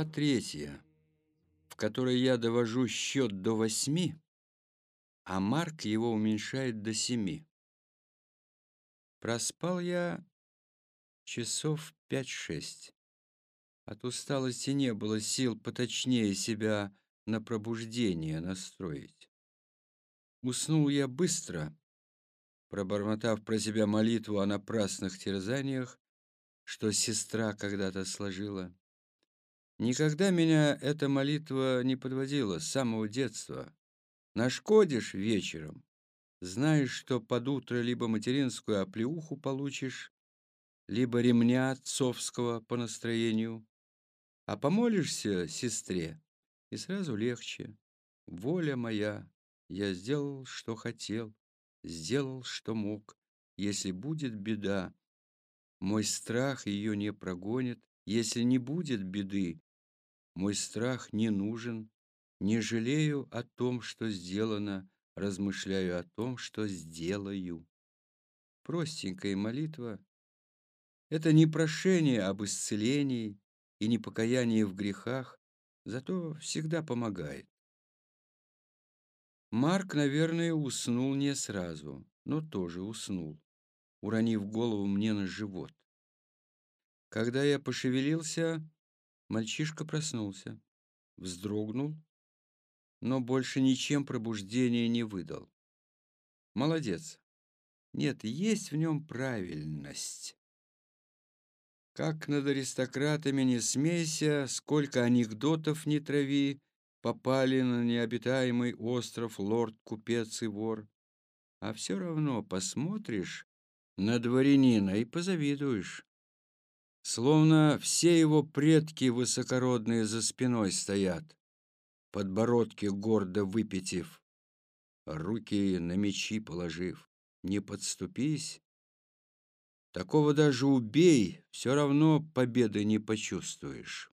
Глава третья, в которой я довожу счет до восьми, а Марк его уменьшает до семи. Проспал я часов пять-шесть. От усталости не было сил поточнее себя на пробуждение настроить. Уснул я быстро, пробормотав про себя молитву о напрасных терзаниях, что сестра когда-то сложила. Никогда меня эта молитва не подводила с самого детства. Нашкодишь вечером, знаешь, что под утро либо материнскую оплеуху получишь, либо ремня отцовского по настроению, а помолишься сестре, и сразу легче. Воля моя, я сделал, что хотел, сделал, что мог. Если будет беда, мой страх ее не прогонит. Если не будет беды, мой страх не нужен, не жалею о том, что сделано, размышляю о том, что сделаю. Простенькая молитва — это не прошение об исцелении и не покаяние в грехах, зато всегда помогает. Марк, наверное, уснул не сразу, но тоже уснул, уронив голову мне на живот. Когда я пошевелился, Мальчишка проснулся, вздрогнул, но больше ничем пробуждения не выдал. Молодец. Нет, есть в нем правильность. Как над аристократами не смейся, сколько анекдотов не трави, попали на необитаемый остров лорд-купец и вор. А все равно посмотришь на дворянина и позавидуешь. Словно все его предки высокородные за спиной стоят, подбородки гордо выпитив, руки на мечи положив. Не подступись. Такого даже убей, все равно победы не почувствуешь.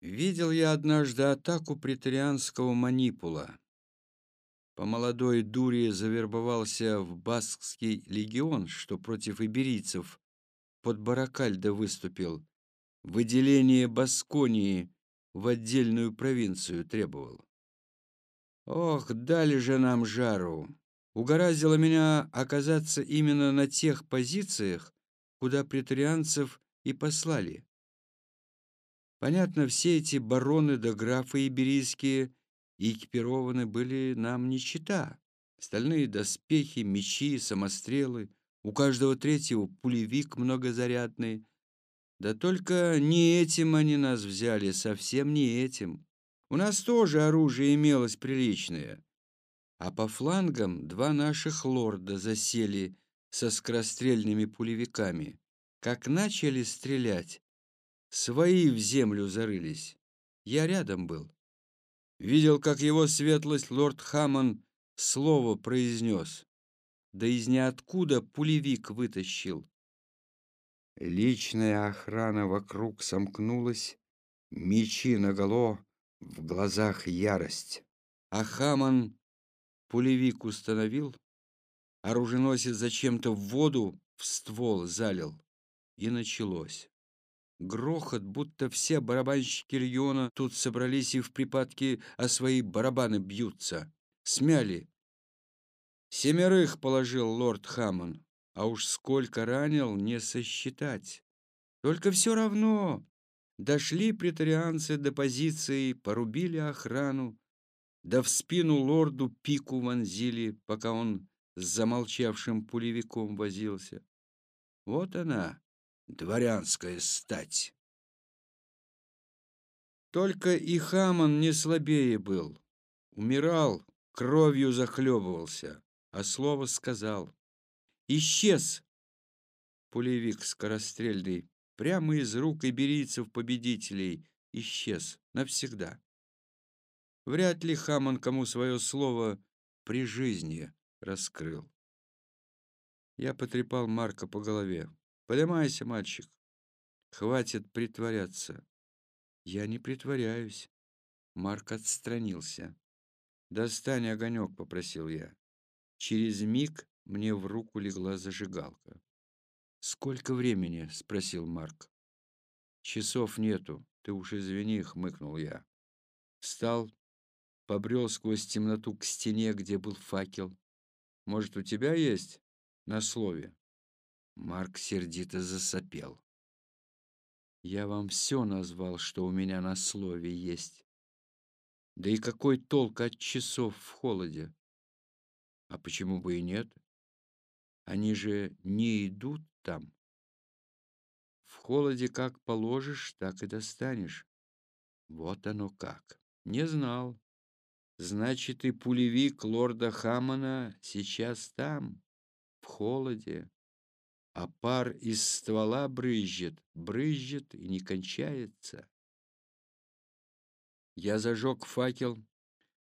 Видел я однажды атаку претарианского манипула. По молодой дуре завербовался в Баскский легион, что против иберийцев под Баракальдо выступил, выделение Басконии в отдельную провинцию требовал. Ох, дали же нам жару. Угораздило меня оказаться именно на тех позициях, куда претарианцев и послали. Понятно, все эти бароны да графы иберийские экипированы были нам не чита. Стальные доспехи, мечи, самострелы, у каждого третьего пулевик многозарядный. Да только не этим они нас взяли, совсем не этим. У нас тоже оружие имелось приличное. А по флангам два наших лорда засели со скорострельными пулевиками. Как начали стрелять, свои в землю зарылись. Я рядом был. Видел, как его светлость лорд Хаммон слово произнес да из ниоткуда пулевик вытащил. Личная охрана вокруг сомкнулась, мечи наголо, в глазах ярость. А Хаман пулевик установил, оруженосец зачем-то в воду в ствол залил, и началось. Грохот, будто все барабанщики региона тут собрались и в припадке о свои барабаны бьются. Смяли Семерых положил лорд Хаммон, а уж сколько ранил, не сосчитать. Только все равно дошли претарианцы до позиции, порубили охрану, да в спину лорду пику вонзили, пока он с замолчавшим пулевиком возился. Вот она, дворянская стать. Только и Хамон не слабее был. Умирал, кровью захлебывался а слово сказал. Исчез пулевик скорострельный, прямо из рук иберийцев-победителей, исчез навсегда. Вряд ли Хамон кому свое слово при жизни раскрыл. Я потрепал Марка по голове. «Поднимайся, мальчик. Хватит притворяться». «Я не притворяюсь». Марк отстранился. «Достань огонек», — попросил я. Через миг мне в руку легла зажигалка. «Сколько времени?» — спросил Марк. «Часов нету. Ты уж извини, хмыкнул я. Встал, побрел сквозь темноту к стене, где был факел. Может, у тебя есть на слове? Марк сердито засопел. Я вам все назвал, что у меня на слове есть. Да и какой толк от часов в холоде? А почему бы и нет? Они же не идут там. В холоде как положишь, так и достанешь. Вот оно как. Не знал. Значит, и пулевик лорда Хаммона сейчас там, в холоде. А пар из ствола брызжет, брызжет и не кончается. Я зажег факел,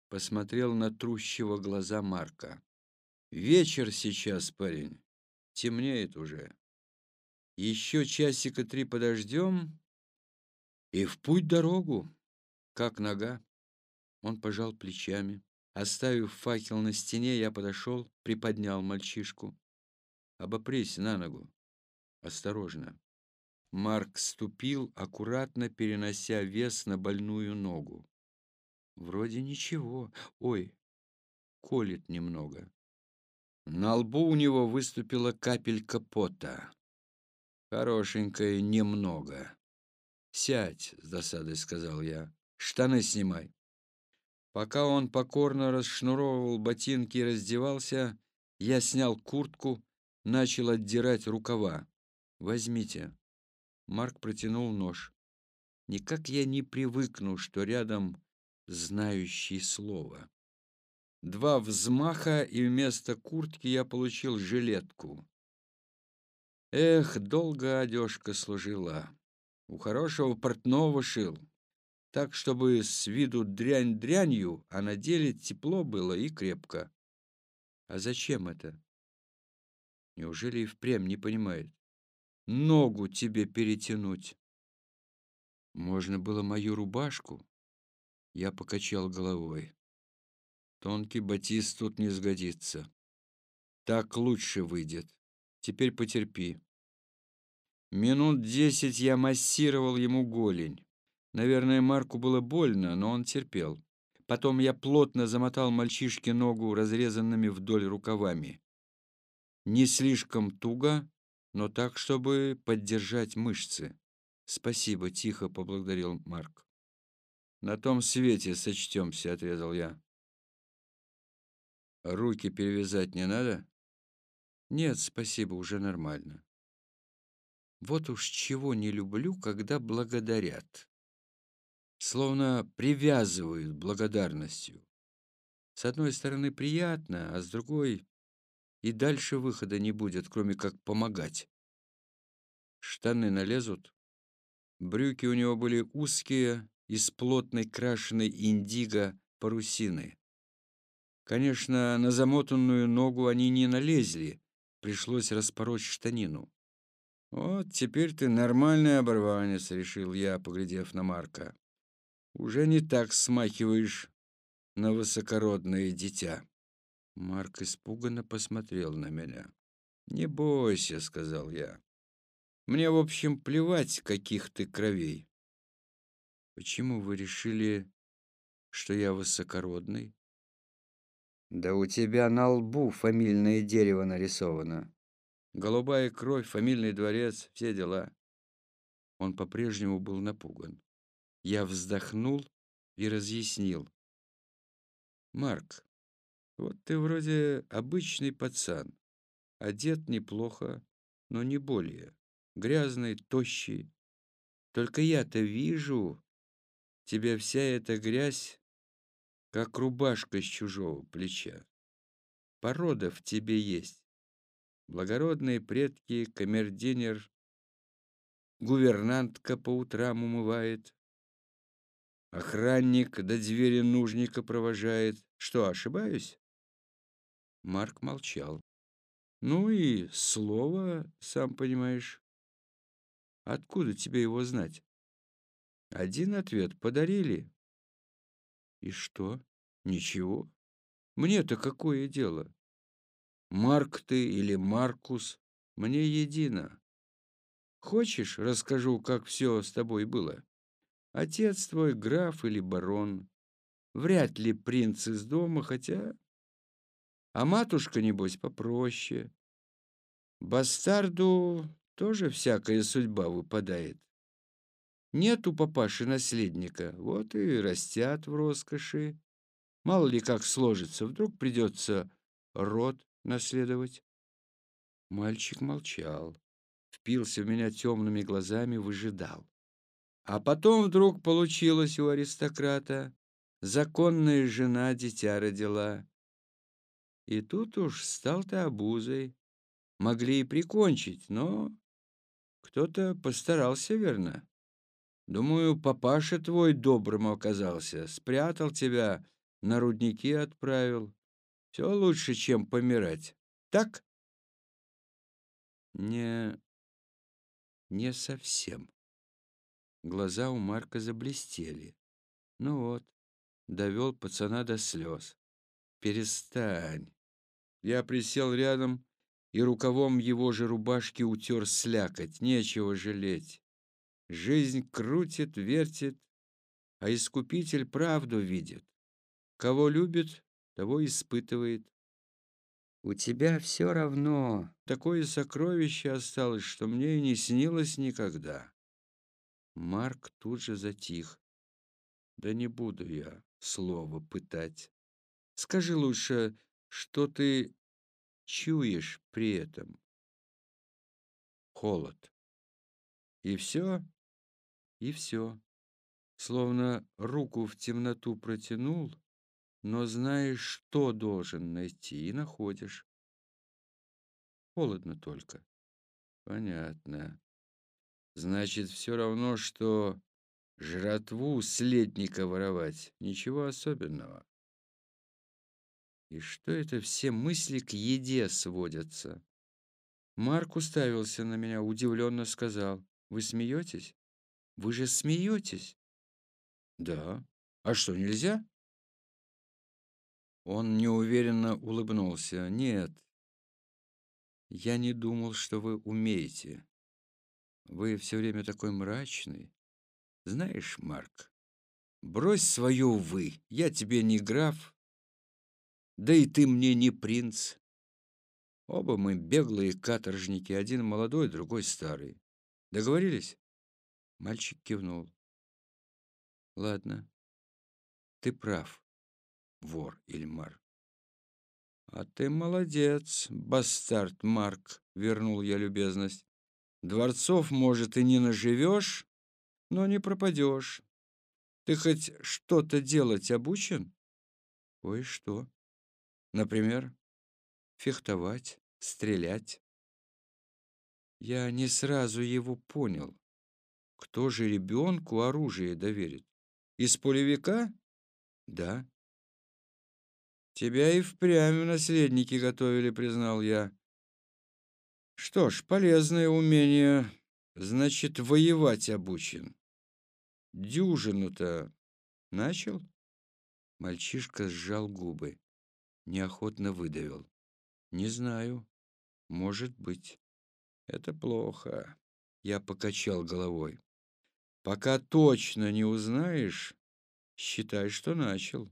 посмотрел на трущего глаза Марка. Вечер сейчас, парень. Темнеет уже. Еще часика три подождем и в путь дорогу. Как нога? Он пожал плечами. Оставив факел на стене, я подошел, приподнял мальчишку. Обопрись на ногу. Осторожно. Марк ступил, аккуратно перенося вес на больную ногу. Вроде ничего. Ой, колет немного. На лбу у него выступила капелька пота. Хорошенькое немного. «Сядь», — с досадой сказал я. «Штаны снимай». Пока он покорно расшнуровывал ботинки и раздевался, я снял куртку, начал отдирать рукава. «Возьмите». Марк протянул нож. Никак я не привыкну, что рядом знающий слово. Два взмаха, и вместо куртки я получил жилетку. Эх, долго одежка служила. У хорошего портного шил. Так, чтобы с виду дрянь дрянью, а на деле тепло было и крепко. А зачем это? Неужели и впрямь не понимает? Ногу тебе перетянуть. Можно было мою рубашку? Я покачал головой. Тонкий батист тут не сгодится. Так лучше выйдет. Теперь потерпи. Минут десять я массировал ему голень. Наверное, Марку было больно, но он терпел. Потом я плотно замотал мальчишке ногу разрезанными вдоль рукавами. Не слишком туго, но так, чтобы поддержать мышцы. «Спасибо», — тихо поблагодарил Марк. «На том свете сочтемся», — отрезал я. «Руки перевязать не надо?» «Нет, спасибо, уже нормально». Вот уж чего не люблю, когда благодарят. Словно привязывают благодарностью. С одной стороны приятно, а с другой и дальше выхода не будет, кроме как помогать. Штаны налезут. Брюки у него были узкие, из плотной крашеной индиго парусины. Конечно, на замотанную ногу они не налезли, пришлось распороть штанину. «Вот теперь ты нормальный оборванец», — решил я, поглядев на Марка. «Уже не так смахиваешь на высокородное дитя». Марк испуганно посмотрел на меня. «Не бойся», — сказал я. «Мне, в общем, плевать, каких ты кровей». «Почему вы решили, что я высокородный?» «Да у тебя на лбу фамильное дерево нарисовано. Голубая кровь, фамильный дворец, все дела». Он по-прежнему был напуган. Я вздохнул и разъяснил. «Марк, вот ты вроде обычный пацан. Одет неплохо, но не более. Грязный, тощий. Только я-то вижу, тебя вся эта грязь, как рубашка с чужого плеча. Порода в тебе есть. Благородные предки, камердинер, гувернантка по утрам умывает, охранник до двери нужника провожает. Что, ошибаюсь? Марк молчал. «Ну и слово, сам понимаешь. Откуда тебе его знать?» «Один ответ подарили». «И что? Ничего. Мне-то какое дело? Марк ты или Маркус, мне едино. Хочешь, расскажу, как все с тобой было? Отец твой граф или барон. Вряд ли принц из дома, хотя... А матушка, небось, попроще. Бастарду тоже всякая судьба выпадает. Нет у папаши наследника, вот и растят в роскоши. Мало ли как сложится, вдруг придется род наследовать. Мальчик молчал, впился в меня темными глазами, выжидал. А потом вдруг получилось у аристократа. Законная жена дитя родила. И тут уж стал ты обузой. Могли и прикончить, но кто-то постарался, верно? Думаю, папаша твой добрым оказался, спрятал тебя, на рудники отправил. Все лучше, чем помирать. Так? Не... не совсем. Глаза у Марка заблестели. Ну вот, довел пацана до слез. Перестань. Я присел рядом и рукавом его же рубашки утер слякоть. Нечего жалеть. Жизнь крутит, вертит, а искупитель правду видит. Кого любит, того испытывает. У тебя все равно такое сокровище осталось, что мне и не снилось никогда. Марк тут же затих. Да не буду я слово пытать. Скажи лучше, что ты чуешь при этом? Холод. И все? И все. Словно руку в темноту протянул, но знаешь, что должен найти, и находишь. Холодно только. Понятно. Значит, все равно, что жратву следника воровать. Ничего особенного. И что это все мысли к еде сводятся? Марк уставился на меня, удивленно сказал. Вы смеетесь? Вы же смеетесь? Да. А что, нельзя? Он неуверенно улыбнулся. Нет. Я не думал, что вы умеете. Вы все время такой мрачный. Знаешь, Марк, брось свое «вы». Я тебе не граф, да и ты мне не принц. Оба мы беглые каторжники, один молодой, другой старый. Договорились? Мальчик кивнул. Ладно, ты прав, вор Ильмар. А ты молодец, бастард Марк, вернул я любезность. Дворцов, может, и не наживешь, но не пропадешь. Ты хоть что-то делать обучен? Кое-что. Например, фехтовать, стрелять. Я не сразу его понял. Кто же ребенку оружие доверит? Из полевика? Да. Тебя и впрямь наследники готовили, признал я. Что ж, полезное умение. Значит, воевать обучен. Дюжину-то начал? Мальчишка сжал губы, неохотно выдавил. Не знаю. Может быть. Это плохо. Я покачал головой. Пока точно не узнаешь, считай, что начал.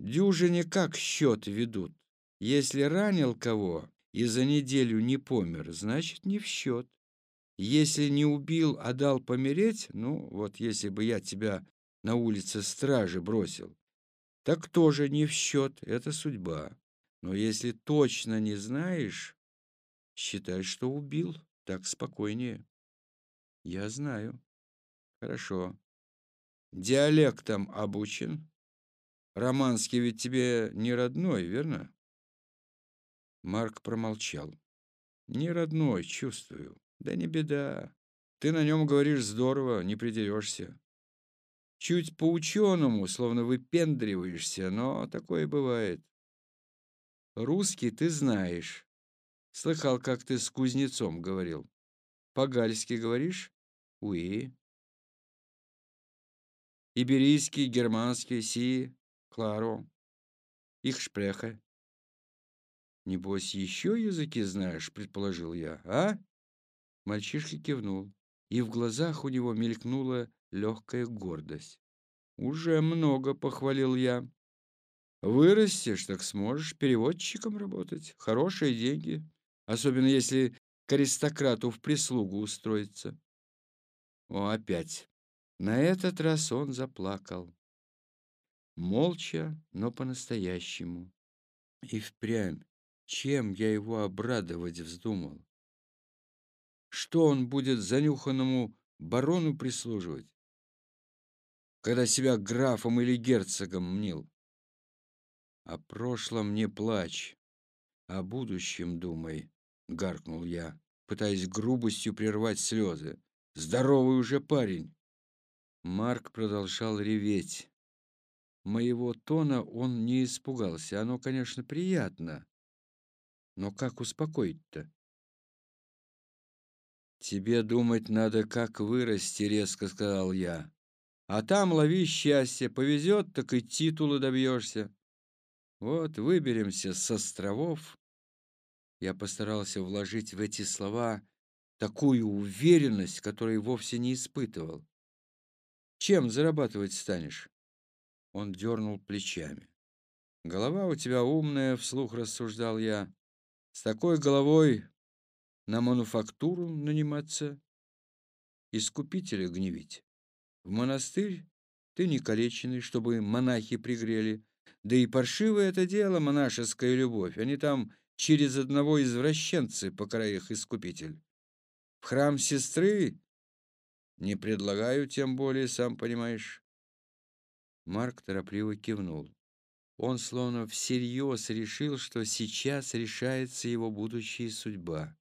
Дюжине как счет ведут? Если ранил кого, и за неделю не помер, значит, не в счет. Если не убил, а дал помереть, ну, вот если бы я тебя на улице стражи бросил, так тоже не в счет, это судьба. Но если точно не знаешь, считай, что убил, так спокойнее. Я знаю. Хорошо. Диалектом обучен? Романский ведь тебе не родной, верно? Марк промолчал. «Не родной, чувствую. Да не беда. Ты на нем говоришь здорово, не придерешься. Чуть по-ученому, словно выпендриваешься, но такое бывает. Русский ты знаешь. Слыхал, как ты с кузнецом говорил. По-гальски говоришь? Уи. Иберийский, германский, си, кларо. Их шпреха. «Небось, еще языки знаешь?» — предположил я. «А?» Мальчишка кивнул. и в глазах у него мелькнула легкая гордость. «Уже много», — похвалил я. «Вырастешь, так сможешь переводчиком работать. Хорошие деньги, особенно если к аристократу в прислугу устроиться». О, опять. На этот раз он заплакал. Молча, но по-настоящему. И впрямь, чем я его обрадовать вздумал? Что он будет занюханному барону прислуживать, когда себя графом или герцогом мнил? О прошлом не плачь, о будущем думай, гаркнул я, пытаясь грубостью прервать слезы. Здоровый уже парень. Марк продолжал реветь. Моего тона он не испугался. Оно, конечно, приятно. Но как успокоить-то? «Тебе думать надо, как вырасти», — резко сказал я. «А там лови счастье, повезет, так и титулы добьешься. Вот выберемся с островов». Я постарался вложить в эти слова такую уверенность, которой вовсе не испытывал. «Чем зарабатывать станешь?» Он дернул плечами. «Голова у тебя умная», — вслух рассуждал я. «С такой головой на мануфактуру наниматься, искупителя гневить. В монастырь ты не калеченный, чтобы монахи пригрели. Да и паршивое это дело, монашеская любовь. Они там через одного извращенца по краях искупитель. В храм сестры не предлагаю, тем более, сам понимаешь. Марк торопливо кивнул. Он словно всерьез решил, что сейчас решается его будущая судьба.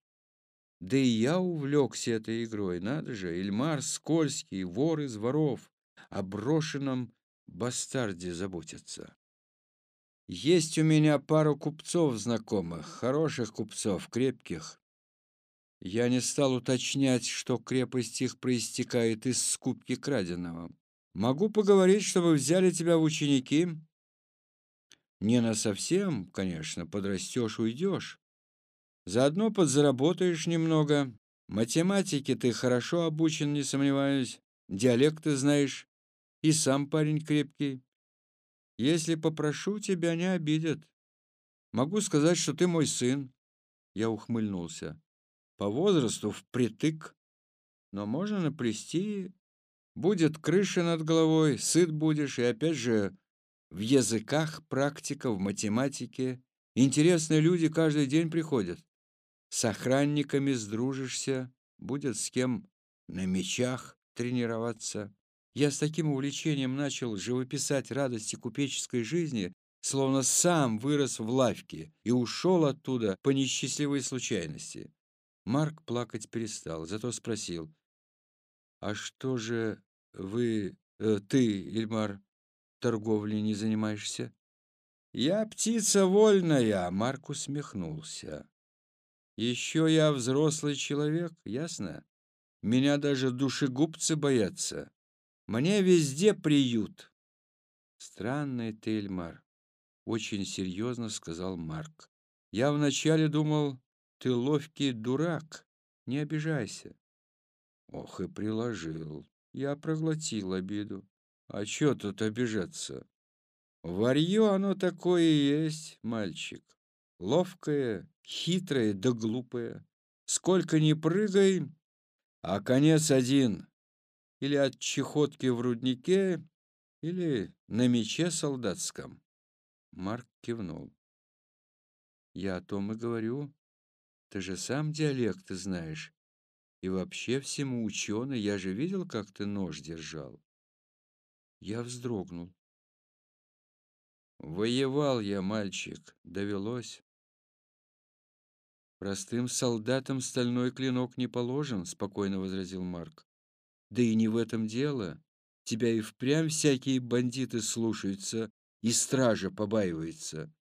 Да и я увлекся этой игрой, надо же, Эльмар скользкий, вор из воров, о брошенном бастарде заботится. Есть у меня пару купцов знакомых, хороших купцов, крепких. Я не стал уточнять, что крепость их проистекает из скупки краденого. Могу поговорить, чтобы взяли тебя в ученики. Не на совсем, конечно, подрастешь, уйдешь. Заодно подзаработаешь немного. Математике ты хорошо обучен, не сомневаюсь. Диалекты знаешь. И сам парень крепкий. Если попрошу, тебя не обидят. Могу сказать, что ты мой сын. Я ухмыльнулся. По возрасту впритык. Но можно наплести. Будет крыша над головой, сыт будешь, и опять же в языках практика, в математике. Интересные люди каждый день приходят. С охранниками сдружишься, будет с кем на мечах тренироваться. Я с таким увлечением начал живописать радости купеческой жизни, словно сам вырос в лавке и ушел оттуда по несчастливой случайности. Марк плакать перестал, зато спросил, «А что же вы, э, ты, Ильмар, торговлей не занимаешься?» «Я птица вольная», — Марк усмехнулся. Еще я взрослый человек, ясно? Меня даже душегубцы боятся. Мне везде приют. Странный ты, Эльмар, очень серьезно сказал Марк. Я вначале думал, ты ловкий дурак. Не обижайся. Ох, и приложил. Я проглотил обиду. А чё тут обижаться? Варьё оно такое и есть, мальчик. Ловкое, хитрое да глупое. Сколько ни прыгай, а конец один. Или от чехотки в руднике, или на мече солдатском. Марк кивнул. Я о том и говорю. Ты же сам диалекты знаешь. И вообще всему ученый. Я же видел, как ты нож держал. Я вздрогнул. Воевал я, мальчик, довелось. «Простым солдатам стальной клинок не положен», — спокойно возразил Марк. «Да и не в этом дело. Тебя и впрямь всякие бандиты слушаются, и стража побаивается.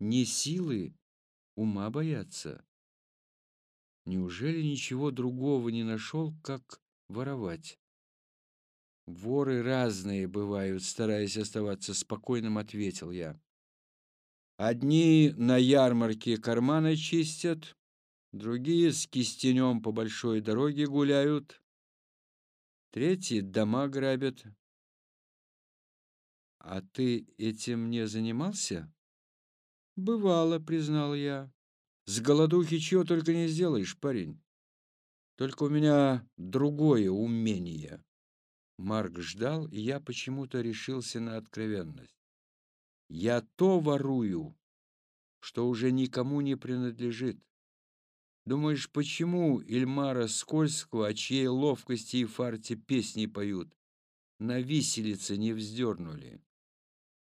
Не силы, ума боятся. Неужели ничего другого не нашел, как воровать?» «Воры разные бывают», — стараясь оставаться спокойным, ответил я. «Одни на ярмарке карманы чистят, Другие с кистенем по большой дороге гуляют, Третьи дома грабят. А ты этим не занимался? Бывало, признал я. С голодухи чего только не сделаешь, парень. Только у меня другое умение. Марк ждал, и я почему-то решился на откровенность. Я то ворую, что уже никому не принадлежит. Думаешь, почему Ильмара Скользкого, о чьей ловкости и фарте песни поют, на виселице не вздернули?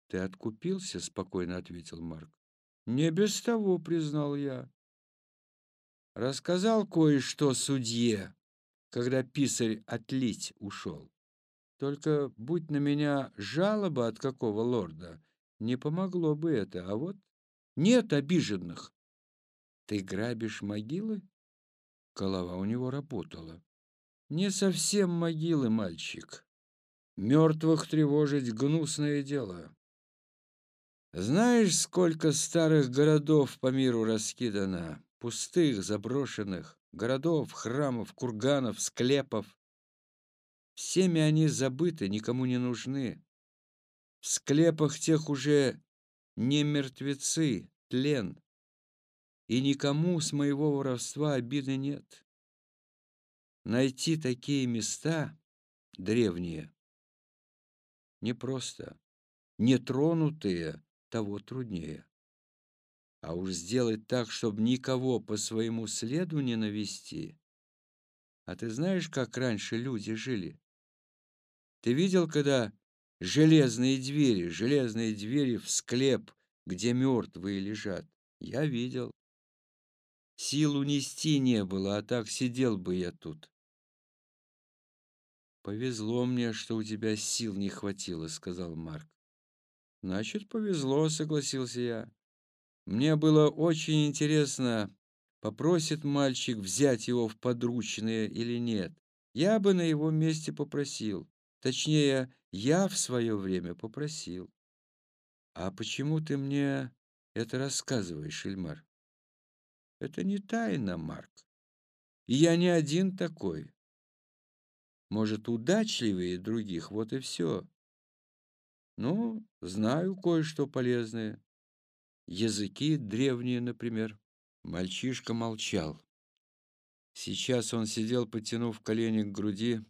Ты откупился? Спокойно ответил Марк. Не без того, признал я. Рассказал кое-что судье, когда писарь отлить ушел. Только будь на меня жалоба от какого лорда, не помогло бы это, а вот нет обиженных. Ты грабишь могилы? Голова у него работала. Не совсем могилы, мальчик. Мертвых тревожить гнусное дело. Знаешь, сколько старых городов по миру раскидано? Пустых, заброшенных. Городов, храмов, курганов, склепов. Всеми они забыты, никому не нужны. В склепах тех уже не мертвецы, тлен. И никому с моего воровства обиды нет. Найти такие места древние непросто. Нетронутые того труднее. А уж сделать так, чтобы никого по своему следу не навести. А ты знаешь, как раньше люди жили? Ты видел, когда железные двери, железные двери в склеп, где мертвые лежат. Я видел. Сил унести не было, а так сидел бы я тут. Повезло мне, что у тебя сил не хватило, сказал Марк. Значит, повезло, согласился я. Мне было очень интересно, попросит мальчик взять его в подручные или нет. Я бы на его месте попросил. Точнее, я в свое время попросил. А почему ты мне это рассказываешь, Ильмар? Это не тайна, Марк. И я не один такой. Может, удачливее других, вот и все. Ну, знаю кое-что полезное. Языки древние, например. Мальчишка молчал. Сейчас он сидел, потянув колени к груди,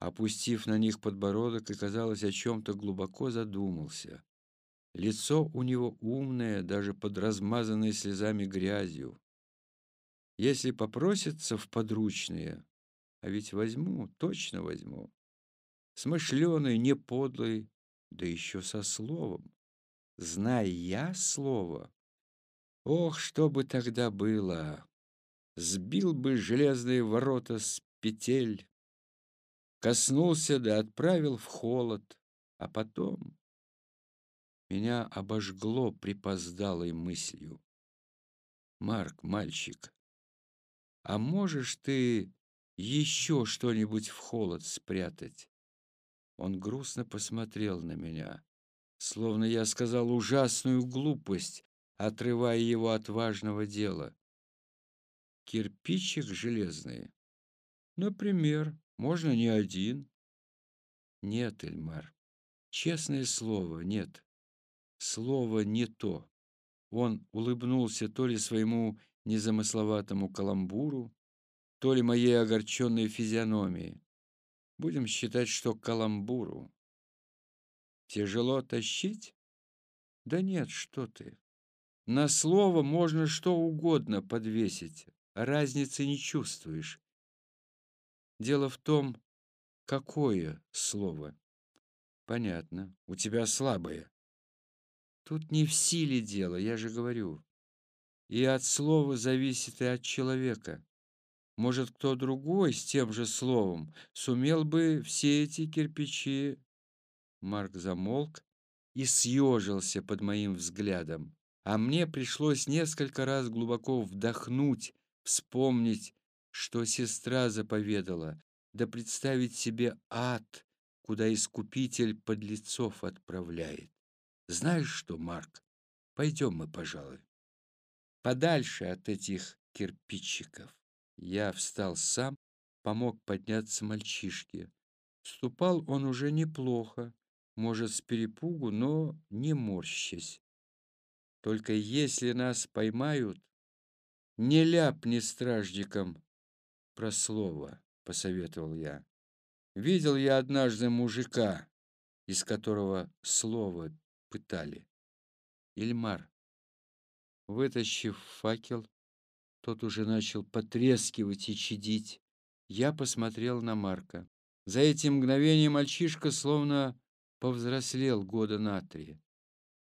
опустив на них подбородок и, казалось, о чем-то глубоко задумался. Лицо у него умное, даже под размазанной слезами грязью. Если попросится в подручные, а ведь возьму, точно возьму. Смышленый, не подлый, да еще со словом. Знай я слово. Ох, что бы тогда было! Сбил бы железные ворота с петель, коснулся да отправил в холод, а потом меня обожгло припоздалой мыслью. Марк, мальчик, а можешь ты еще что-нибудь в холод спрятать? Он грустно посмотрел на меня, словно я сказал ужасную глупость, отрывая его от важного дела. Кирпичик железный. Например, можно не один. Нет, Эльмар, честное слово, нет. Слово не то. Он улыбнулся то ли своему незамысловатому каламбуру, то ли моей огорченной физиономии. Будем считать, что каламбуру. Тяжело тащить? Да нет, что ты. На слово можно что угодно подвесить, разницы не чувствуешь. Дело в том, какое слово. Понятно, у тебя слабое. Тут не в силе дело, я же говорю. И от слова зависит и от человека. Может, кто другой с тем же словом сумел бы все эти кирпичи... Марк замолк и съежился под моим взглядом, а мне пришлось несколько раз глубоко вдохнуть, вспомнить что сестра заповедала, да представить себе ад, куда искупитель подлецов отправляет. Знаешь что, Марк, пойдем мы, пожалуй, подальше от этих кирпичиков. Я встал сам, помог подняться мальчишке. Ступал он уже неплохо, может, с перепугу, но не морщась. Только если нас поймают, не ляпни стражникам про слово, посоветовал я. Видел я однажды мужика, из которого слово пытали. Ильмар, вытащив факел, тот уже начал потрескивать и чадить. Я посмотрел на Марка. За этим мгновением мальчишка словно повзрослел года на три.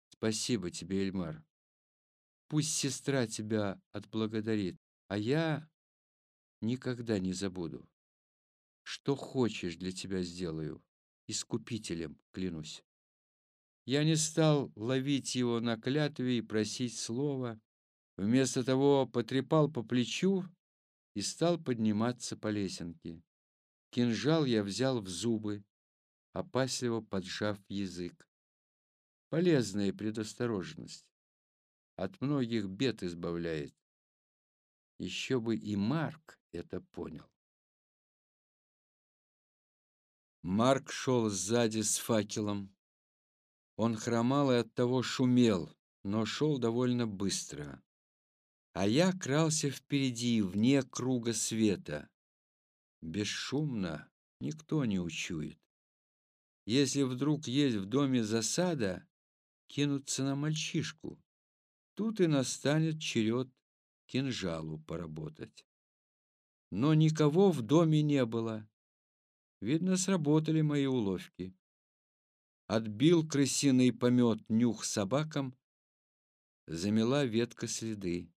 Спасибо тебе, Эльмар. Пусть сестра тебя отблагодарит, а я никогда не забуду. Что хочешь для тебя сделаю, искупителем клянусь. Я не стал ловить его на клятве и просить слова. Вместо того потрепал по плечу и стал подниматься по лесенке. Кинжал я взял в зубы, опасливо поджав язык. Полезная предосторожность. От многих бед избавляет. Еще бы и Марк это понял. Марк шел сзади с факелом. Он хромал и оттого шумел, но шел довольно быстро. А я крался впереди, вне круга света. Бесшумно никто не учует. Если вдруг есть в доме засада, кинуться на мальчишку. Тут и настанет черед кинжалу поработать. Но никого в доме не было. Видно, сработали мои уловки. Отбил крысиный помет нюх собакам, замела ветка следы.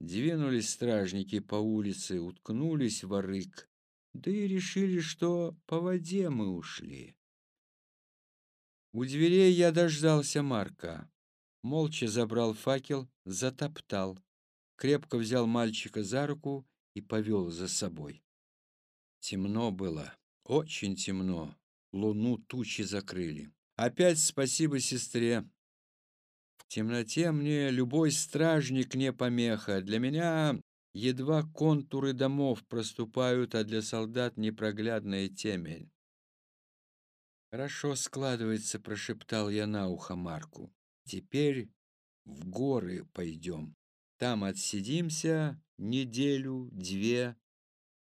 Двинулись стражники по улице, уткнулись в арык, да и решили, что по воде мы ушли. У дверей я дождался Марка. Молча забрал факел, затоптал, крепко взял мальчика за руку и повел за собой. Темно было, очень темно. Луну тучи закрыли. Опять спасибо сестре. Темноте мне любой стражник не помеха. Для меня едва контуры домов проступают, а для солдат непроглядная темень. «Хорошо складывается», — прошептал я на ухо Марку. «Теперь в горы пойдем. Там отсидимся неделю, две,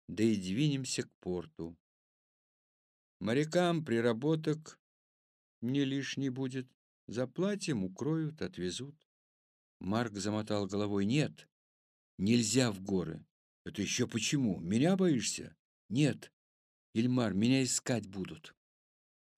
да и двинемся к порту. Морякам приработок не лишний будет. Заплатим, укроют, отвезут. Марк замотал головой. Нет, нельзя в горы. Это еще почему? Меня боишься? Нет. Ильмар, меня искать будут.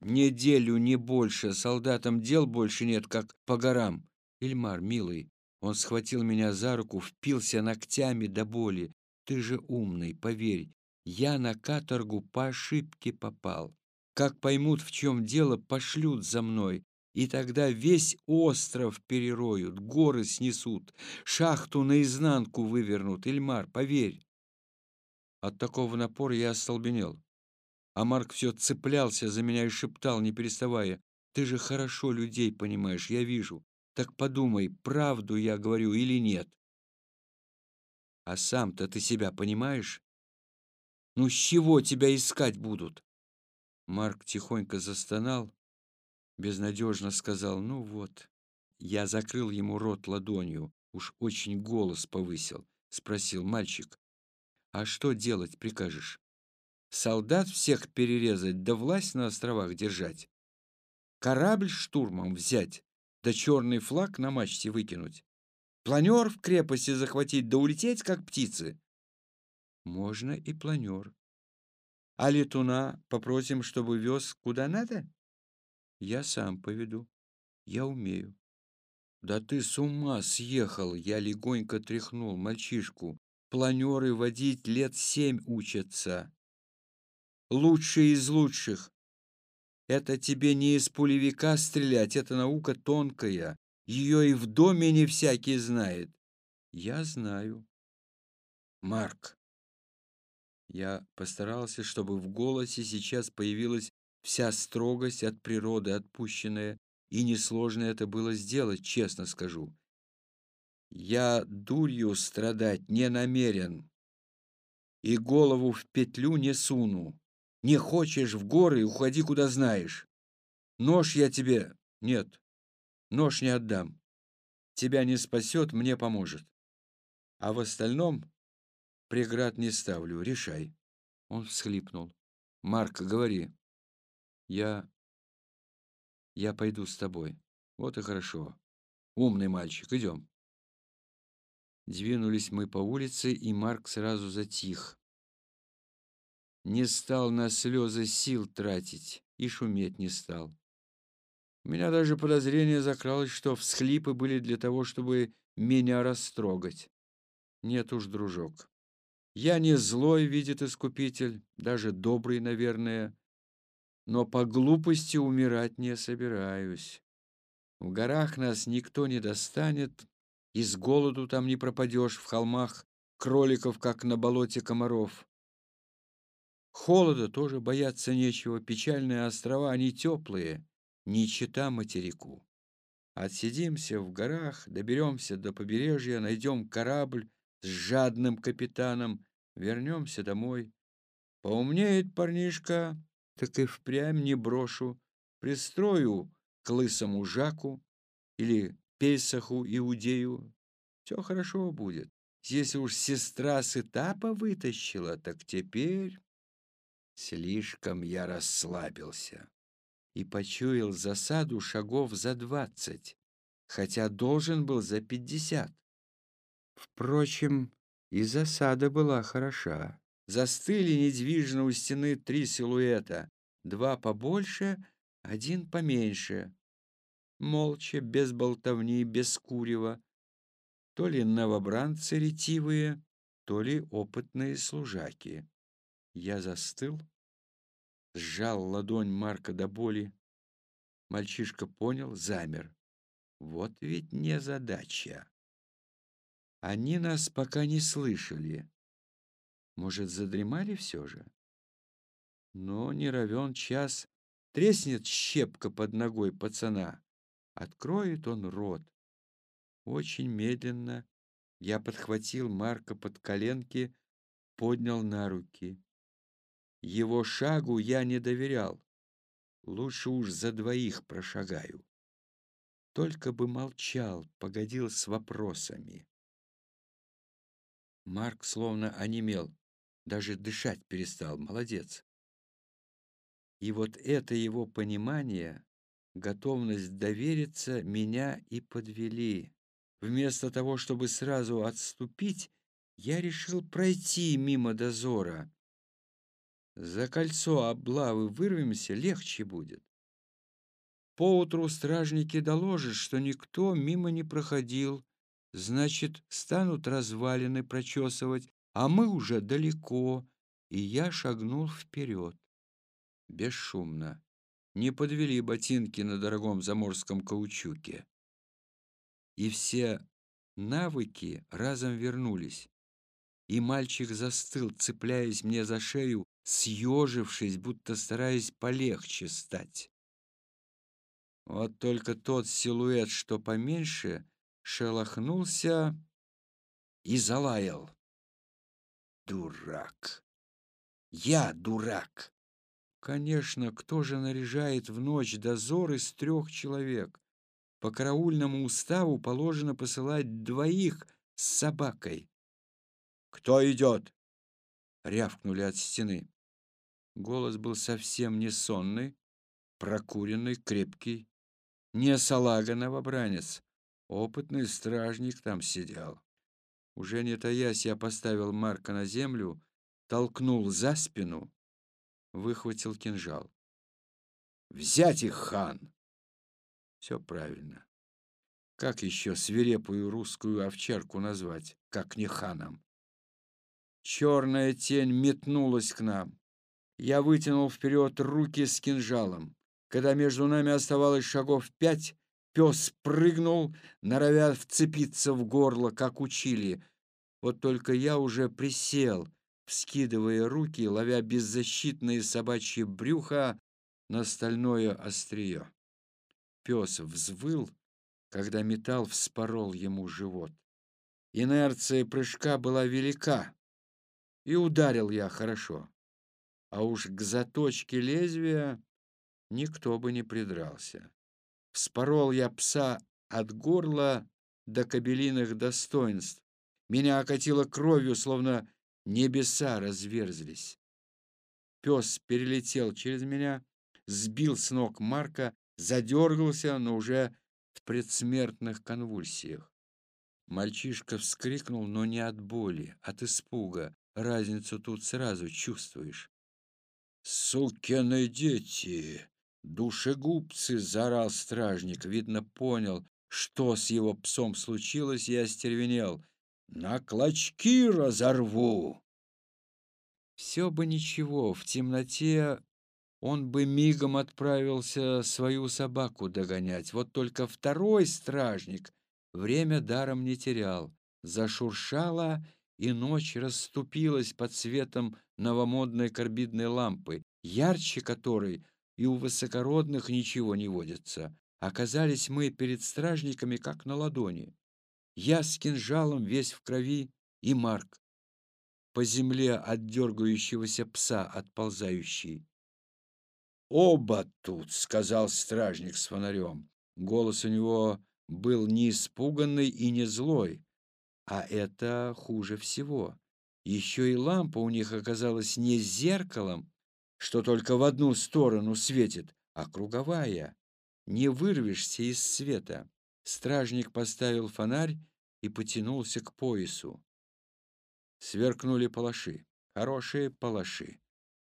Неделю, не больше. Солдатам дел больше нет, как по горам. Ильмар, милый, он схватил меня за руку, впился ногтями до боли. Ты же умный, поверь. Я на каторгу по ошибке попал. Как поймут, в чем дело, пошлют за мной. И тогда весь остров перероют, горы снесут, шахту наизнанку вывернут. Ильмар, поверь. От такого напора я остолбенел. А Марк все цеплялся за меня и шептал, не переставая. «Ты же хорошо людей понимаешь, я вижу. Так подумай, правду я говорю или нет?» «А сам-то ты себя понимаешь? Ну, с чего тебя искать будут?» Марк тихонько застонал, безнадежно сказал, «Ну вот». Я закрыл ему рот ладонью, уж очень голос повысил. Спросил мальчик, «А что делать прикажешь? Солдат всех перерезать, да власть на островах держать? Корабль штурмом взять, да черный флаг на мачте выкинуть? Планер в крепости захватить, да улететь, как птицы?» «Можно и планер», а летуна попросим, чтобы вез куда надо? Я сам поведу. Я умею. Да ты с ума съехал, я легонько тряхнул мальчишку. Планеры водить лет семь учатся. Лучшие из лучших. Это тебе не из пулевика стрелять, это наука тонкая. Ее и в доме не всякий знает. Я знаю. Марк, я постарался, чтобы в голосе сейчас появилась вся строгость от природы отпущенная, и несложно это было сделать, честно скажу. Я дурью страдать не намерен и голову в петлю не суну. Не хочешь в горы, уходи куда знаешь. Нож я тебе... Нет, нож не отдам. Тебя не спасет, мне поможет. А в остальном преград не ставлю, решай. Он всхлипнул. Марк, говори. Я... Я пойду с тобой. Вот и хорошо. Умный мальчик, идем. Двинулись мы по улице, и Марк сразу затих. Не стал на слезы сил тратить и шуметь не стал. У меня даже подозрение закралось, что всхлипы были для того, чтобы меня растрогать. Нет уж, дружок. Я не злой, видит Искупитель, даже добрый, наверное, но по глупости умирать не собираюсь. В горах нас никто не достанет, и с голоду там не пропадешь, в холмах кроликов, как на болоте комаров. Холода тоже бояться нечего, печальные острова, они теплые, не чита материку. Отсидимся в горах, доберемся до побережья, найдем корабль с жадным капитаном, вернемся домой. Поумнеет парнишка, так и впрямь не брошу, пристрою к лысому Жаку или Песаху Иудею, все хорошо будет. Если уж сестра с этапа вытащила, так теперь... Слишком я расслабился и почуял засаду шагов за двадцать, хотя должен был за пятьдесят. Впрочем, и засада была хороша. Застыли недвижно у стены три силуэта, два побольше, один поменьше молча, без болтовни, без курева, то ли новобранцы ретивые, то ли опытные служаки. Я застыл, сжал ладонь Марка до боли. Мальчишка понял, замер. Вот ведь не задача. Они нас пока не слышали. Может, задремали все же? Но не равен час, треснет щепка под ногой пацана. Откроет он рот. Очень медленно я подхватил Марка под коленки, поднял на руки. Его шагу я не доверял. Лучше уж за двоих прошагаю. Только бы молчал, погодил с вопросами. Марк словно онемел, даже дышать перестал. Молодец. И вот это его понимание готовность довериться меня и подвели. Вместо того, чтобы сразу отступить, я решил пройти мимо дозора. За кольцо облавы вырвемся, легче будет. Поутру стражники доложат, что никто мимо не проходил, значит, станут развалины прочесывать, а мы уже далеко, и я шагнул вперед, бесшумно не подвели ботинки на дорогом заморском каучуке. И все навыки разом вернулись. И мальчик застыл, цепляясь мне за шею, съежившись, будто стараясь полегче стать. Вот только тот силуэт, что поменьше, шелохнулся и залаял. Дурак! Я дурак! Конечно, кто же наряжает в ночь дозор из трех человек? По караульному уставу положено посылать двоих с собакой. «Кто идет?» — рявкнули от стены. Голос был совсем не сонный, прокуренный, крепкий. Не салага новобранец, опытный стражник там сидел. Уже не таясь, я поставил Марка на землю, толкнул за спину выхватил кинжал. «Взять их, хан!» Все правильно. Как еще свирепую русскую овчарку назвать, как не ханом? Черная тень метнулась к нам. Я вытянул вперед руки с кинжалом. Когда между нами оставалось шагов пять, пес прыгнул, норовя вцепиться в горло, как учили. Вот только я уже присел — вскидывая руки, ловя беззащитные собачьи брюха на стальное острие. Пес взвыл, когда металл вспорол ему живот. Инерция прыжка была велика, и ударил я хорошо. а уж к заточке лезвия никто бы не придрался. Вспорол я пса от горла до кабелиных достоинств. Меня окатило кровью, словно небеса разверзлись. Пес перелетел через меня, сбил с ног Марка, задергался, но уже в предсмертных конвульсиях. Мальчишка вскрикнул, но не от боли, от испуга. Разницу тут сразу чувствуешь. «Сукины дети! Душегубцы!» — заорал стражник. Видно, понял, что с его псом случилось, и остервенел. «На клочки разорву!» Все бы ничего, в темноте он бы мигом отправился свою собаку догонять. Вот только второй стражник время даром не терял. Зашуршало, и ночь расступилась под светом новомодной карбидной лампы, ярче которой и у высокородных ничего не водится. Оказались мы перед стражниками, как на ладони. Я с кинжалом весь в крови, и Марк по земле от дергающегося пса отползающий. «Оба тут!» — сказал стражник с фонарем. Голос у него был не испуганный и не злой, а это хуже всего. Еще и лампа у них оказалась не зеркалом, что только в одну сторону светит, а круговая. Не вырвешься из света. Стражник поставил фонарь и потянулся к поясу. Сверкнули палаши. Хорошие палаши.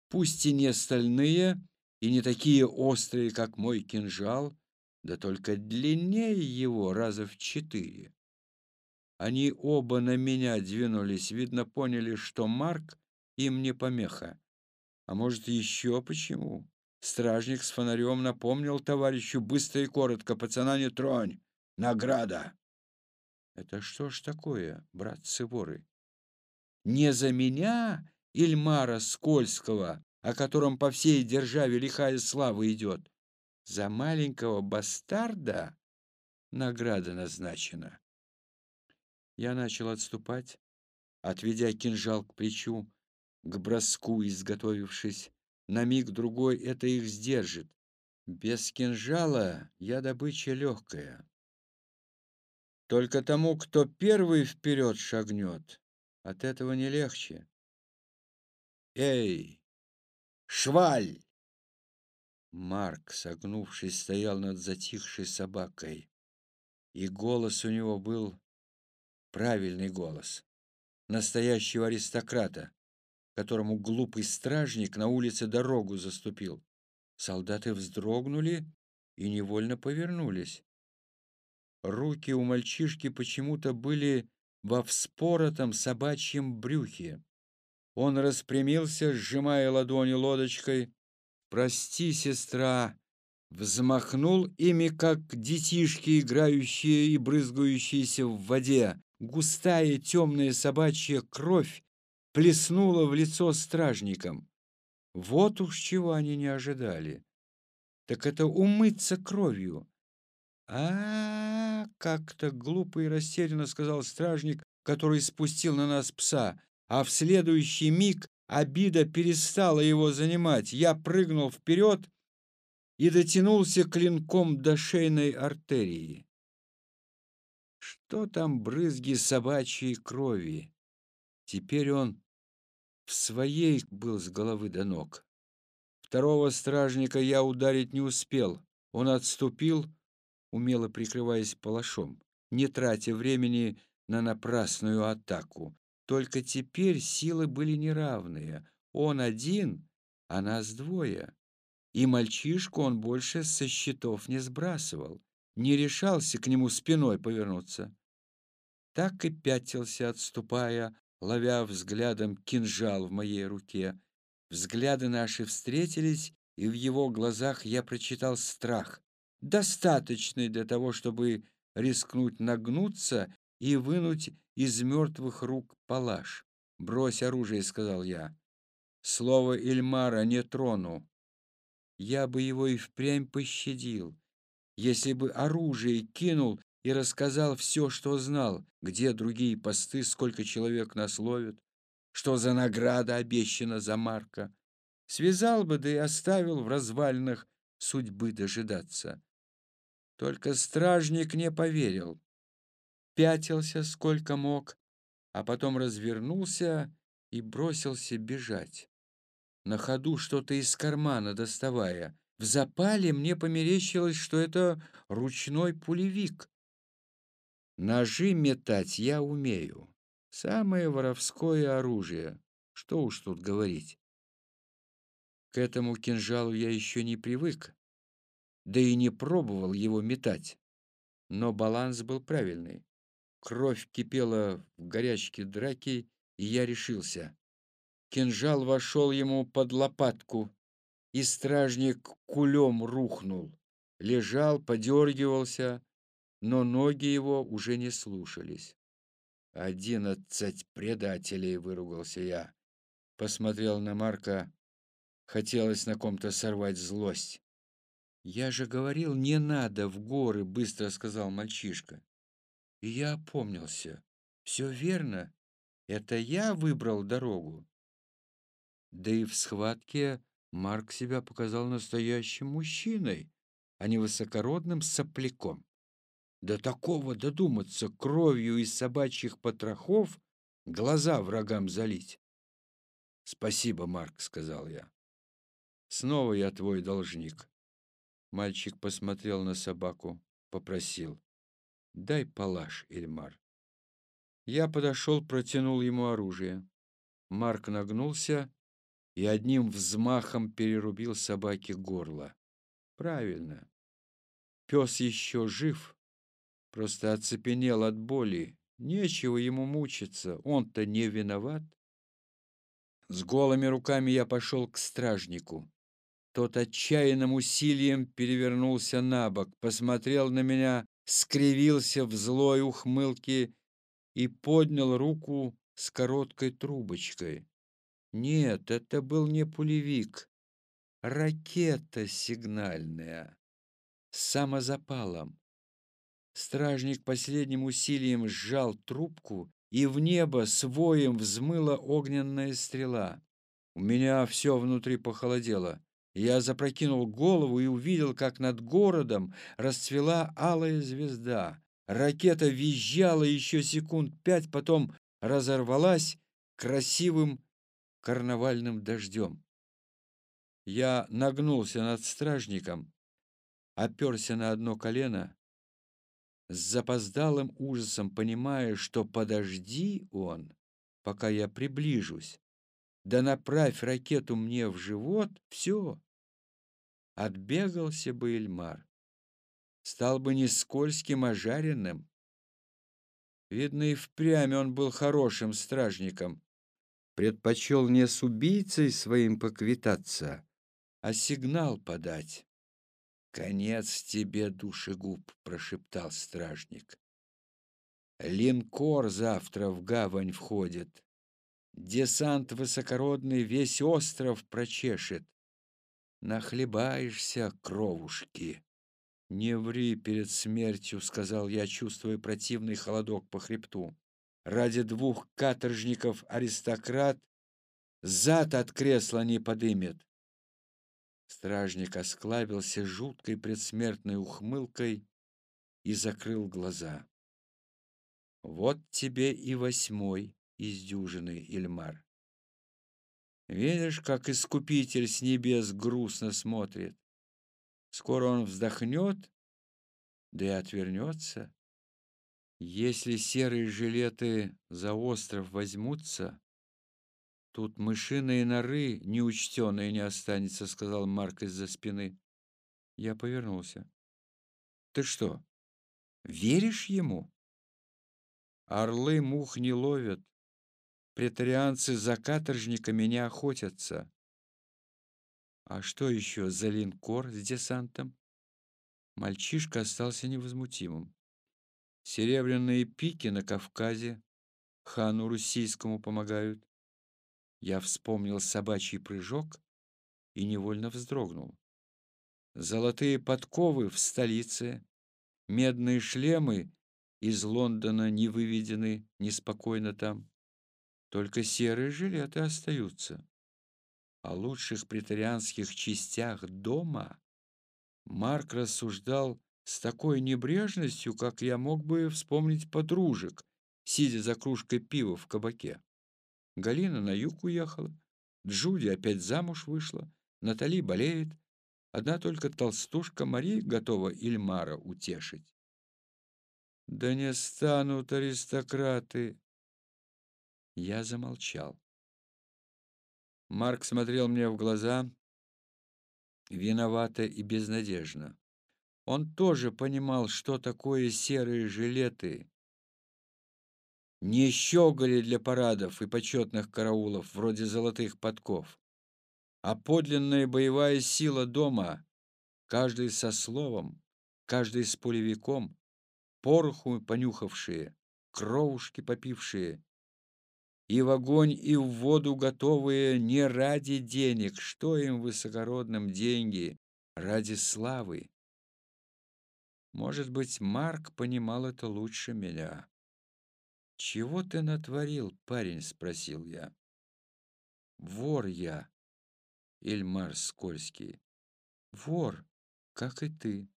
Пусть и не стальные, и не такие острые, как мой кинжал, да только длиннее его раза в четыре. Они оба на меня двинулись, видно, поняли, что Марк им не помеха. А может, еще почему? Стражник с фонарем напомнил товарищу быстро и коротко, «Пацана не тронь! Награда!» Это что ж такое, братцы-воры? Не за меня, Ильмара Скользкого, о котором по всей державе лихая слава идет. За маленького бастарда награда назначена. Я начал отступать, отведя кинжал к плечу, к броску изготовившись. На миг-другой это их сдержит. Без кинжала я добыча легкая. Только тому, кто первый вперед шагнет, от этого не легче. «Эй, Шваль!» Марк, согнувшись, стоял над затихшей собакой, и голос у него был правильный голос настоящего аристократа, которому глупый стражник на улице дорогу заступил. Солдаты вздрогнули и невольно повернулись. Руки у мальчишки почему-то были во вспоротом собачьем брюхе. Он распрямился, сжимая ладони лодочкой. «Прости, сестра!» Взмахнул ими, как детишки, играющие и брызгающиеся в воде. Густая темная собачья кровь плеснула в лицо стражникам. Вот уж чего они не ожидали. Так это умыться кровью. а, -а, -а как-то глупо и растерянно сказал стражник, который спустил на нас пса а в следующий миг обида перестала его занимать. Я прыгнул вперед и дотянулся клинком до шейной артерии. Что там брызги собачьей крови? Теперь он в своей был с головы до ног. Второго стражника я ударить не успел. Он отступил, умело прикрываясь палашом, не тратя времени на напрасную атаку. Только теперь силы были неравные. Он один, а нас двое. И мальчишку он больше со счетов не сбрасывал, не решался к нему спиной повернуться. Так и пятился, отступая, ловя взглядом кинжал в моей руке. Взгляды наши встретились, и в его глазах я прочитал страх, достаточный для того, чтобы рискнуть нагнуться и вынуть из мертвых рук палаш. «Брось оружие», — сказал я. «Слово Ильмара не трону. Я бы его и впрямь пощадил, если бы оружие кинул и рассказал все, что знал, где другие посты, сколько человек нас ловят, что за награда обещана за Марка. Связал бы, да и оставил в развалинах судьбы дожидаться. Только стражник не поверил. Пятился сколько мог, а потом развернулся и бросился бежать. На ходу что-то из кармана доставая. В запале мне померещилось, что это ручной пулевик. Ножи метать я умею. Самое воровское оружие. Что уж тут говорить. К этому кинжалу я еще не привык, да и не пробовал его метать. Но баланс был правильный. Кровь кипела в горячке драки, и я решился. Кинжал вошел ему под лопатку, и стражник кулем рухнул. Лежал, подергивался, но ноги его уже не слушались. «Одиннадцать предателей!» — выругался я. Посмотрел на Марка. Хотелось на ком-то сорвать злость. «Я же говорил, не надо в горы!» — быстро сказал мальчишка. И я опомнился. «Все верно. Это я выбрал дорогу». Да и в схватке Марк себя показал настоящим мужчиной, а не высокородным сопляком. До такого додуматься кровью из собачьих потрохов глаза врагам залить. «Спасибо, Марк», — сказал я. «Снова я твой должник». Мальчик посмотрел на собаку, попросил. «Дай палаш, Эльмар». Я подошел, протянул ему оружие. Марк нагнулся и одним взмахом перерубил собаке горло. Правильно. Пес еще жив, просто оцепенел от боли. Нечего ему мучиться, он-то не виноват. С голыми руками я пошел к стражнику. Тот отчаянным усилием перевернулся на бок, посмотрел на меня, скривился в злой ухмылке и поднял руку с короткой трубочкой. Нет, это был не пулевик. Ракета сигнальная. С самозапалом. Стражник последним усилием сжал трубку, и в небо с воем взмыла огненная стрела. У меня все внутри похолодело. Я запрокинул голову и увидел, как над городом расцвела алая звезда. Ракета визжала еще секунд пять, потом разорвалась красивым карнавальным дождем. Я нагнулся над стражником, оперся на одно колено, с запоздалым ужасом понимая, что подожди он, пока я приближусь, да направь ракету мне в живот, все. Отбегался бы Эльмар. Стал бы не скользким, а жареным. Видно, и впрямь он был хорошим стражником, предпочел не с убийцей своим поквитаться, а сигнал подать. «Конец тебе, душегуб!» — прошептал стражник. «Линкор завтра в гавань входит. Десант высокородный весь остров прочешет. Нахлебаешься, кровушки!» «Не ври перед смертью», — сказал я, чувствуя противный холодок по хребту ради двух каторжников аристократ зад от кресла не подымет. Стражник осклабился жуткой предсмертной ухмылкой и закрыл глаза. Вот тебе и восьмой из дюжины, Ильмар. Видишь, как искупитель с небес грустно смотрит. Скоро он вздохнет, да и отвернется. Если серые жилеты за остров возьмутся, тут мышиные норы неучтенные не останется, сказал Марк из-за спины. Я повернулся. Ты что, веришь ему? Орлы мух не ловят. Претарианцы за каторжниками не охотятся. А что еще за линкор с десантом? Мальчишка остался невозмутимым. Серебряные пики на Кавказе хану Руссийскому помогают. Я вспомнил собачий прыжок и невольно вздрогнул. Золотые подковы в столице, медные шлемы из Лондона не выведены, неспокойно там. Только серые жилеты остаются. о лучших претарианских частях дома, Марк рассуждал с такой небрежностью, как я мог бы вспомнить подружек, сидя за кружкой пива в кабаке. Галина на юг уехала, Джуди опять замуж вышла, Натали болеет, одна только толстушка Мария готова Ильмара утешить. «Да не станут аристократы!» Я замолчал. Марк смотрел мне в глаза, виновато и безнадежно. Он тоже понимал, что такое серые жилеты. Не щеголи для парадов и почетных караулов, вроде золотых подков, а подлинная боевая сила дома, каждый со словом, каждый с пулевиком, пороху понюхавшие, кровушки попившие, и в огонь, и в воду готовые не ради денег, что им высокородным деньги, ради славы. Может быть, Марк понимал это лучше меня. «Чего ты натворил, парень?» — спросил я. «Вор я, Ильмар Скользкий. Вор, как и ты.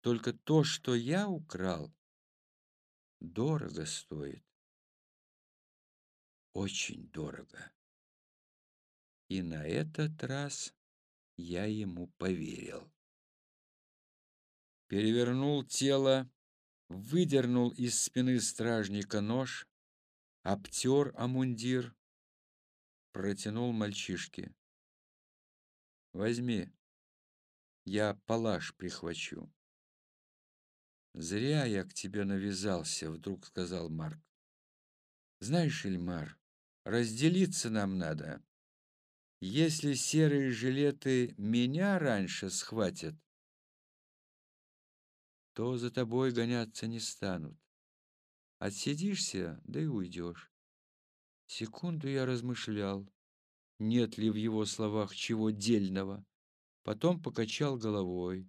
Только то, что я украл, дорого стоит очень дорого. И на этот раз я ему поверил. Перевернул тело, выдернул из спины стражника нож, обтер о мундир, протянул мальчишке. «Возьми, я палаш прихвачу». «Зря я к тебе навязался», — вдруг сказал Марк. «Знаешь, Ильмар, Разделиться нам надо. Если серые жилеты меня раньше схватят, то за тобой гоняться не станут. Отсидишься, да и уйдешь. Секунду я размышлял, нет ли в его словах чего дельного. Потом покачал головой.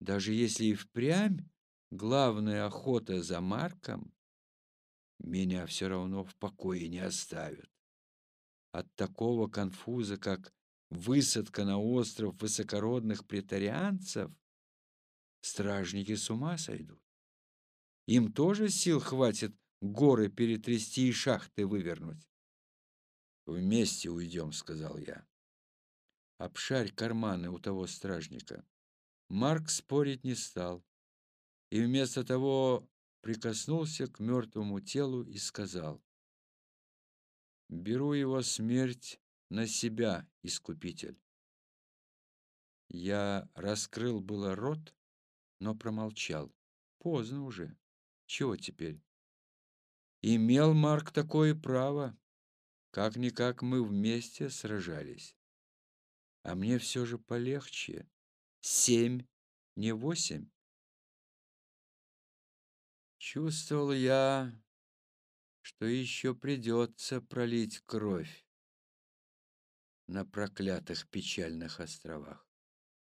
Даже если и впрямь главная охота за Марком, меня все равно в покое не оставят. От такого конфуза, как высадка на остров высокородных претарианцев, стражники с ума сойдут. Им тоже сил хватит горы перетрясти и шахты вывернуть. «Вместе уйдем», — сказал я. «Обшарь карманы у того стражника». Марк спорить не стал, и вместо того прикоснулся к мертвому телу и сказал, «Беру его смерть на себя, искупитель». Я раскрыл было рот, но промолчал. Поздно уже. Чего теперь? Имел Марк такое право. Как-никак мы вместе сражались. А мне все же полегче. Семь, не восемь. Чувствовал я, что еще придется пролить кровь на проклятых печальных островах.